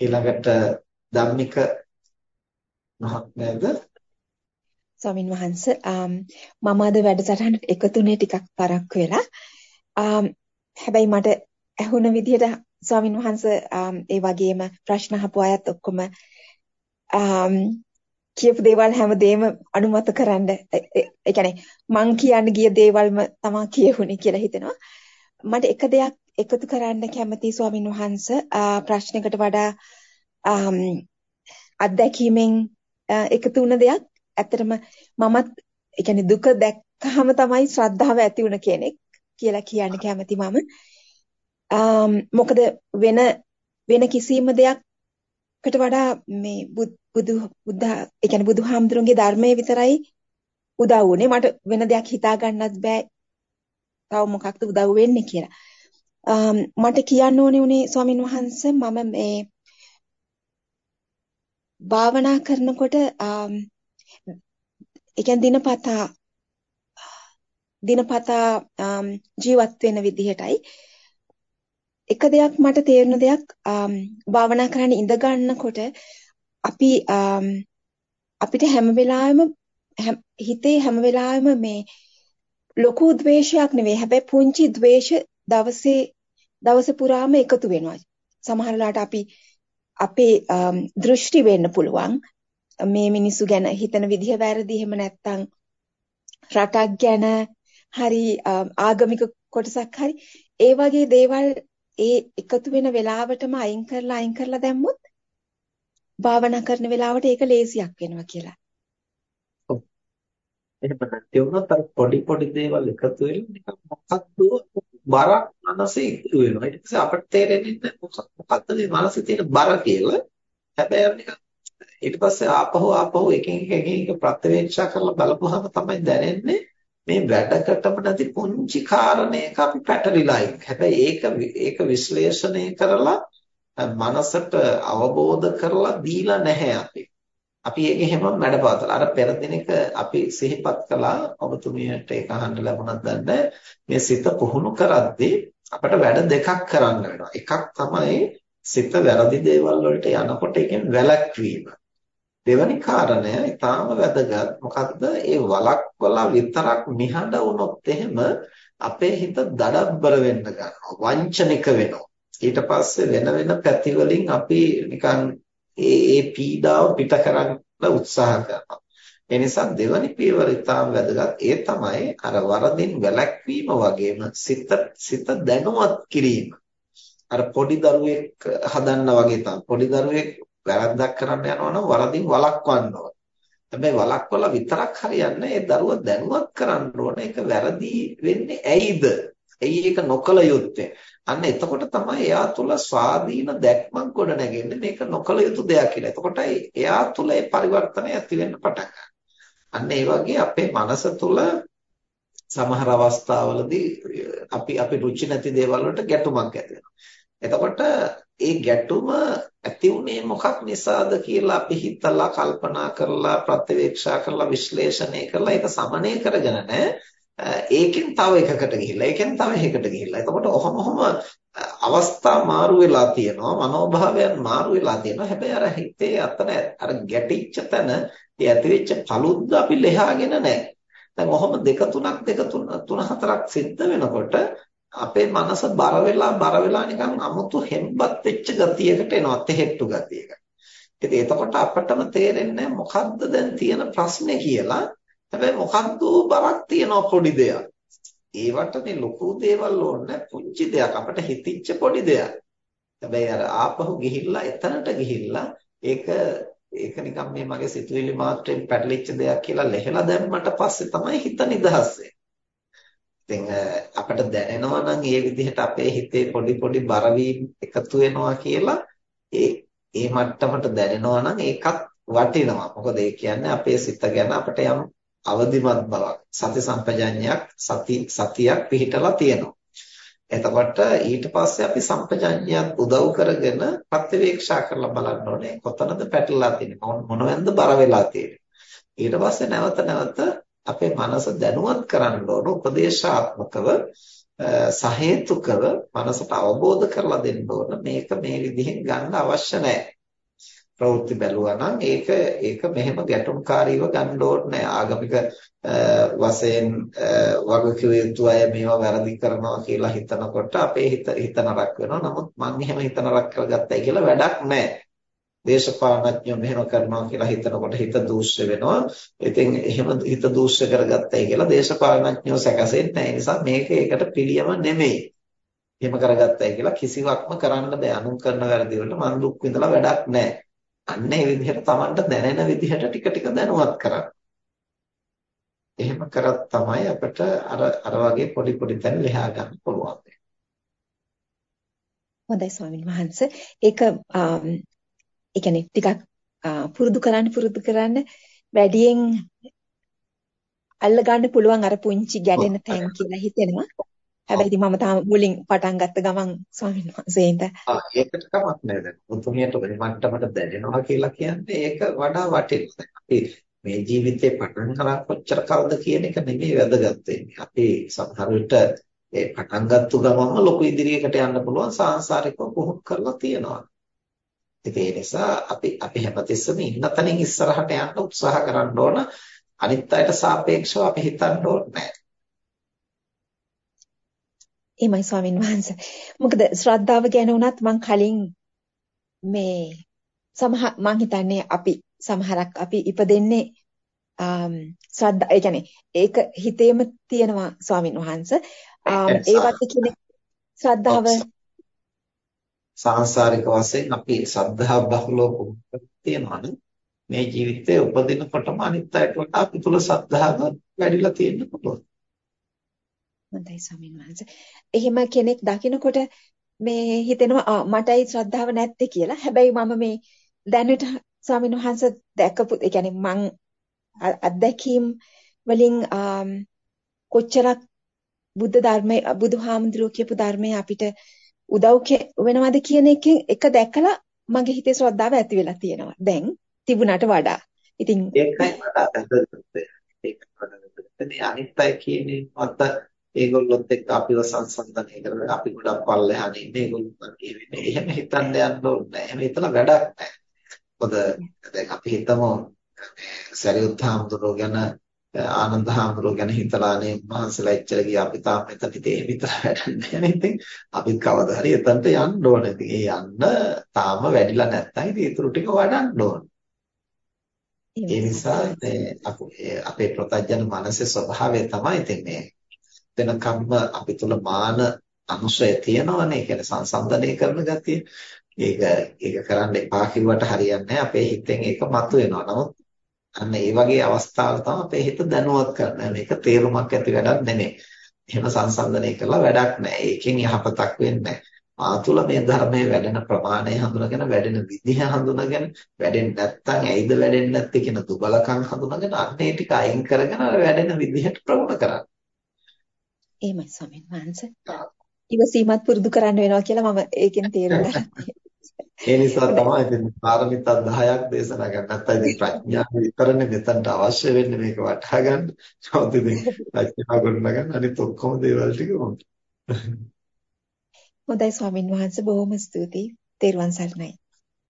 ඊළඟට ධම්මික මහත්මයාද ස්වාමින් වහන්සේ මම අද වැඩසටහනට එකතුනේ ටිකක් පරක්කු වෙලා හැබැයි මට ඇහුණ විදිහට ස්වාමින් වහන්සේ ඒ වගේම ප්‍රශ්න අහපු අයත් ඔක්කොම කියපු දේවල් හැමදේම අනුමත කරන්න ඒ කියන්නේ මං කියන්න ගිය දේවල්ම තමයි කියහුනේ කියලා හිතෙනවා. මට එක දෙයක් එකතු කරන්න කැමති ස්වාමින් වහන්සේ ප්‍රශ්නයකට වඩා අත්දැකීමෙන් එකතු වුණ දෙයක්. ඇත්තටම මමත් ඒ කියන්නේ දුක දැක්කහම තමයි ශ්‍රද්ධාව ඇති වුණ කෙනෙක් කියලා කියන්න කැමති මම. මොකද වෙන වෙන කිසිම දෙයක්කට වඩා මේ බුදු බුද්ධ ඒ කියන්නේ බුදුහාමුදුරන්ගේ ධර්මයේ විතරයි උදව් වුනේ මට වෙන දෙයක් හිතා ගන්නත් බෑ. තව මොකක්ද උදව් වෙන්නේ කියලා. මට කියන්න ඕනේ උනේ ස්වාමින් වහන්සේ මම මේ භාවනා කරනකොට ඒ කියන්නේ දිනපතා දිනපතා ජීවත් වෙන විදිහටයි. එක දෙයක් මට තේරෙන දෙයක් භාවනා කරන්න ඉඳ ගන්නකොට අපි අපිට හැම වෙලාවෙම හිතේ හැම වෙලාවෙම මේ ලොකු ද්වේෂයක් නෙවෙයි. හැබැයි පුංචි ද්වේෂ දවසේ දවස පුරාම එකතු වෙනවා සමහරලාට අපි අපේ දෘෂ්ටි වෙන්න පුළුවන් මේ මිනිස්සු ගැන හිතන විදිහ වැරදි එහෙම නැත්නම් රටක් ගැන හරි ආගමික කොටසක් හරි ඒ වගේ දේවල් ඒ එකතු වෙන වෙලාවටම අයින් කරලා අයින් කරලා දැම්මොත් භාවනා කරන වෙලාවට ඒක ලේසියක් වෙනවා කියලා. ඔව්. එහෙම නැති වුණොත් අර පොඩි පොඩි දේවල් එකතු වෙලා නිකන් මොකක්ද බරක් මනසේ ඉතුරු වෙනවා. ඊට පස්සේ අපිට තේරෙන්නේ මොකක්ද මේ මනසේ තියෙන බර කියලා. හැබැයි නිකන් ඊට පස්සේ ආපහු ආපහු එකින් එක එකින් එක ප්‍රත්‍යවේක්ෂා කරලා බලපුවහම තමයි දැනෙන්නේ මේ වැඩකටම නැති පුංචි කාරණයක අපි පැටලිලා හැබැයි ඒක ඒක විශ්ලේෂණය කරලා මනසට අවබෝධ කරලා දීලා නැහැ අපි. අපි ඒක හැම වැඩපවතලා. අර පෙර දිනක අපි සිහිපත් කළා ඔබතුමියට ඒක අහන්න ලැබුණත් දන්නේ මේ සිත පුහුණු කරද්දී අපිට වැඩ දෙකක් කරන්න වෙනවා. එකක් තමයි සිත වැරදි දේවල් වලට යනකොට එකෙන් වැළැක්වීම. දෙවැනි කාරණය ඊටාම වැදගත්. මොකද්ද? ඒ වලක්වලා විතරක් නිහඬ වුණොත් එහෙම අපේ හිත දඩබ්බර වෙන්න ගන්නවා. වංචනික වෙනවා. ඊට පස්සේ වෙන වෙන පැති වලින් අපි නිකන් ඒ ඒ පීඩාව පිට කරන්න උත්සාහ කරනවා. ඒ නිසා දෙවැනි පියවර ඉතාම වැදගත්. ඒ තමයි අර වරදින් වැළැක්වීම වගේම සිත සිත දැනුවත් කිරීම. අර පොඩි දරුවෙක් හදන්න වගේ තමයි. පොඩි දරුවෙක් වැරද්දක් කරන්න යනවා නම් වරදින් වළක්වන්න ඕන. හැබැයි වළක්වලා විතරක් හරියන්නේ ඒ දරුවා දැනුවත් කරන්න ඕන. ඒක වැරදි වෙන්නේ ඇයිද? ඇයි ඒක නොකල යුත්තේ? අන්න එතකොට තමයි එයා තුල ස්වාධීන දැක්මක් ගොඩ නැගෙන්නේ මේක නොකල යුතු දෙයක් කියලා. එතකොටයි එයා තුල ඒ පරිවර්තනය ඇති වෙන්න පටන් අන්න ඒ වගේ අපේ මනස තුල සමහර අවස්ථාවලදී අපි අපි රුචි නැති දේවල් වලට ගැටුමක් ඇති වෙනවා. එතකොට ඒ ගැටුම ඇති උනේ මොකක් නිසාද කියලා අපි හිතලා කල්පනා කරලා ප්‍රත්‍යවේක්ෂා කරලා විශ්ලේෂණය කරලා ඒක සමනය කරගෙන නැහැ ඒකෙන් තව එකකට ගිහිල්ලා ඒකෙන් තව එකකට ගිහිල්ලා. එතකොට ඔහොම ඔහොම අවස්ථා මාරු වෙලා තියෙනවා මනෝභාවයන් මාරු වෙලා තියෙනවා. හැබැයි අර හිතේ අතන අර ගැටිච්ච තැන ඒ ඇතිවෙච්ච paludd අපි ලෙහාගෙන නැහැ. දැන් ඔහොම දෙක තුනක් දෙක තුන තුන හතරක් සිද්ධ වෙනකොට අපේ මනස බර වෙලා බර වෙලා නිකන් අමුතු හෙම්බත් වෙච්ච ගතියකට එනවා තෙහෙට්ටු ගතියකට. ඉතින් එතකොට අපටම තේරෙන්නේ මොකද්ද දැන් තියෙන ප්‍රශ්නේ කියලා හැබැයි මොකක්ද බරක් තියනවා පොඩි දෙයක්. ඒවට මේ ලොකු දේවල් ඕනේ පුංචි දෙයක් අපිට හිතිච්ච පොඩි දෙයක්. හැබැයි අර ආපහු ගිහිල්ලා එතනට ගිහිල්ලා ඒක ඒක නිකන් මේ මගේ සිතුවිලි මාත්‍රයෙන් පැටලිච්ච දෙයක් කියලා ලෙහෙලා දැම්මට පස්සේ තමයි හිත නිදහස් ඉතින් අපිට දැනෙනවා නම් මේ විදිහට අපේ හිතේ පොඩි පොඩි බර එකතු වෙනවා කියලා ඒ ඒ මට්ටමට දැනෙනවා නම් ඒකත් වටිනවා. මොකද ඒ කියන්නේ අපේ සිත ගැන අපිට යම් අවදිමත් බවක් සති සම්පජඤ්ඤයක් සති සතියක් පිහිටලා තියෙනවා. එතකොට ඊට පස්සේ අපි සම්පජඤ්ඤයත් උදව් කරගෙන ප්‍රත්‍යවේක්ෂා කරලා බලන්න ඕනේ කොතනද පැටලලා තියෙන්නේ මොනවෙන්ද බර වෙලා තියෙන්නේ. ඊට පස්සේ නැවත නැවත අපේ මනස දැනුවත් කරන්න ඕන උපදේශාත්මකව සහේතුකව මනසට අවබෝධ කරලා දෙන්න ඕන මේක මේ විදිහෙන් ගන්න අවශ්‍ය නැහැ. ප්‍රවෘත්ති බැලුවා නම් ඒක ඒක මෙහෙම ගැටුම්කාරීව ගන්න ඕනේ නැහැ. ආගමික වශයෙන් වගකිව යුතු අය මේවා වැරදි කරනවා කියලා හිතනකොට අපේ හිත හිත නරක වෙනවා. නමුත් මං එහෙම හිත නරක කරගත්තයි කියලා වැඩක් නැහැ. දේශපාලනඥයෝ මෙහෙම කරනවා කියලා හිතනකොට හිත දූෂ්‍ය වෙනවා. ඉතින් එහෙම හිත දූෂ්‍ය කරගත්තයි කියලා දේශපාලනඥයෝ සැකසෙන්නේ නැහැ. නිසා මේක ඒකට පිළියම නෙමෙයි. එහෙම කරගත්තයි කියලා කිසිවක්ම කරන්න බෑ. අනුන් කරන වැරදි වලට මන් දුක් විඳලා වැඩක් නැහැ. අන්න ඒ විදිහට Tamanට දැනෙන විදිහට ටික ටික දැනුවත් කරන්න. එහෙම කරත් තමයි අපිට අර අර වගේ පොඩි පොඩි තැන් ලියා ගන්න පුළුවන්. හොඳයි ස්වාමීන් වහන්සේ. ඒක ඒ කියන්නේ ටිකක් පුරුදු කරන්න පුරුදු කරන්න වැඩියෙන් අල්ල ගන්න පුළුවන් අර පුංචි ගැටෙන තැන් කියලා හිතෙනවා. හැබැයි ඉතින් මම තාම මුලින් පටන් ගත්ත ගමන් ස්වාමීන් වහන්සේට ආ ඒකට කමක් නැහැ දැන්. මුතුමියට ඔය මට්ටමට දැනෙනවා කියලා කියන්නේ ඒක වඩා වටිනවා. අපි මේ ජීවිතේ පටන් ගන්න කොච්චර කල්ද කියන එක නෙමෙයි වැදගත් වෙන්නේ. අපි සමහර විට ඒ පටන් ගත්ත ගමන්ම ලොකු ඉදිරියකට යන්න පුළුවන් සාංශාරිකව පුහුණු කරලා තියෙනවා. ඉතින් ඒ නිසා අපි අපි හැමතිස්සෙම ඉන්න තැනින් ඉස්සරහට යන්න උත්සාහ කරන්න ඕන. අනිත් අයට සාපේක්ෂව අපි හිතන්න ඕනේ එහෙමයි ස්වාමින් වහන්සේ. මොකද ශ්‍රද්ධාව ගැන උනත් මං කලින් මේ සමහර මං හිතන්නේ අපි සමහරක් අපි ඉපදෙන්නේ ශ්‍රද්ධා ඒ කියන්නේ ඒක හිතේම තියෙනවා ස්වාමින් වහන්සේ. ඒ වගේ කෙනෙක් ශ්‍රද්ධාව සාංශාරික වශයෙන් අපි සද්ධා බහුලව පුරුදු තියෙනවනේ මේ ජීවිතයේ උපදිනකොටම අනිත් අයට වඩා අපි තුල සද්ධාව වැඩිලා තියෙන්න පුළුවන්. හොඳයි ස්වාමීන් වහන්සේ. එහෙම කෙනෙක් දකිනකොට මේ හිතෙනවා මටයි ශ්‍රද්ධාව නැත්තේ කියලා. හැබැයි මම මේ දැනට ස්වාමීන් වහන්සේ දැකපු ඒ කියන්නේ මං අත්දැකීම් වලින් කොච්චරක් බුද්ධ ධර්මයේ බුදුහාමුදුරුවෝ කියපු ධර්මයේ අපිට උදව් වෙනවද කියන එකෙන් එක දැකලා මගේ හිතේ ශ්‍රද්ධාව ඇති වෙලා තියෙනවා. දැන් තිබුණාට වඩා. ඉතින් ඒකයි මට අදහස් ඒක වඩා අනිත් අය කියන්නේ මත ඒගොල්ලොත් එක්ක අපිව සංසන්දනය කරලා අපි ගොඩක් පල්ලෙහාට ඉන්නේ ඒගොල්ලෝ කියන්නේ එහෙම හිතන්න යන්න ඕනේ. එහෙම හිතලා වැඩක් නැහැ. මොකද දැන් අපි හිතමු සරියුත් හාමුදුරුවෝ ගැන ආනන්ද හාමුදුරුවෝ ගැන හිතලානේ මහන්සිලා ඉච්චර ගියා අපි තාම මෙතන ඉතින් ඒ විතර වැඩන්නේ නැහැ ඉතින් අපි කවදා හරි එතනට යන්න ඕනේ. ඉතින් ඒ යන්න තාම වැඩිලා නැත්නම් ඉතින් ඊටු ටික වඩන්න ඕනේ. ඒ නිසා අපේ ප්‍රත්‍යජන මනසේ ස්වභාවය තමයි ඉතින් මේ වෙනකම්ම අපි තුල මාන අනුශය තියෙනවනේ. ඒ කියන්නේ සංසන්දනය කරන ගතිය. ඒක ඒක කරන්න එපා කිව්වට හරියන්නේ අපේ හිතෙන් ඒක මතුවෙනවා. නමුත් අන්න ඒ වගේ අවස්ථාවල තමයි අපේ හිත දැනුවත් කරන්නේ. මේක තේරුමක් ඇති වැඩක් නෙමෙයි. එහෙම සංසන්දනය කරලා වැඩක් නැහැ. ඒකෙන් යහපතක් වෙන්නේ ආතුල මේ ධර්මයේ වැඩෙන ප්‍රමාණය හඳුනගෙන වැඩෙන විදිහ හඳුනගෙන වැඩෙන්නේ නැත්නම් ඇයිද වැඩෙන්නේ නැත්තේ කියන දුබලකම් හඳුනගෙන අන්න ඒ ටික අයින් කරගෙන අර වැඩෙන විදිහට ප්‍රගුණ කරන්න. එහෙමයි ස්වාමීන් වහන්සේ. ඉවසීමත් පුරුදු කරන්න වෙනවා කියලා මම ඒකෙන් තේරුම් ගන්නවා. ඒ නිසා තමයි ඉතින් පාරමිතා 10ක් දේශනා කරන්නේ. නැත්නම් ඉතින් ප්‍රඥාව විතරනේ මෙතනට අවශ්‍ය වෙන්නේ මේක වටහා ගන්න. නමුත් ඉතින් ප්‍රඥාව ගොඩනගන්න අනිත් ඔක්කොම දේවල් ටික හොඳයි ස්වාමින් වහන්සේ බොහොම ස්තුතියි. තෙරුවන් සරණයි.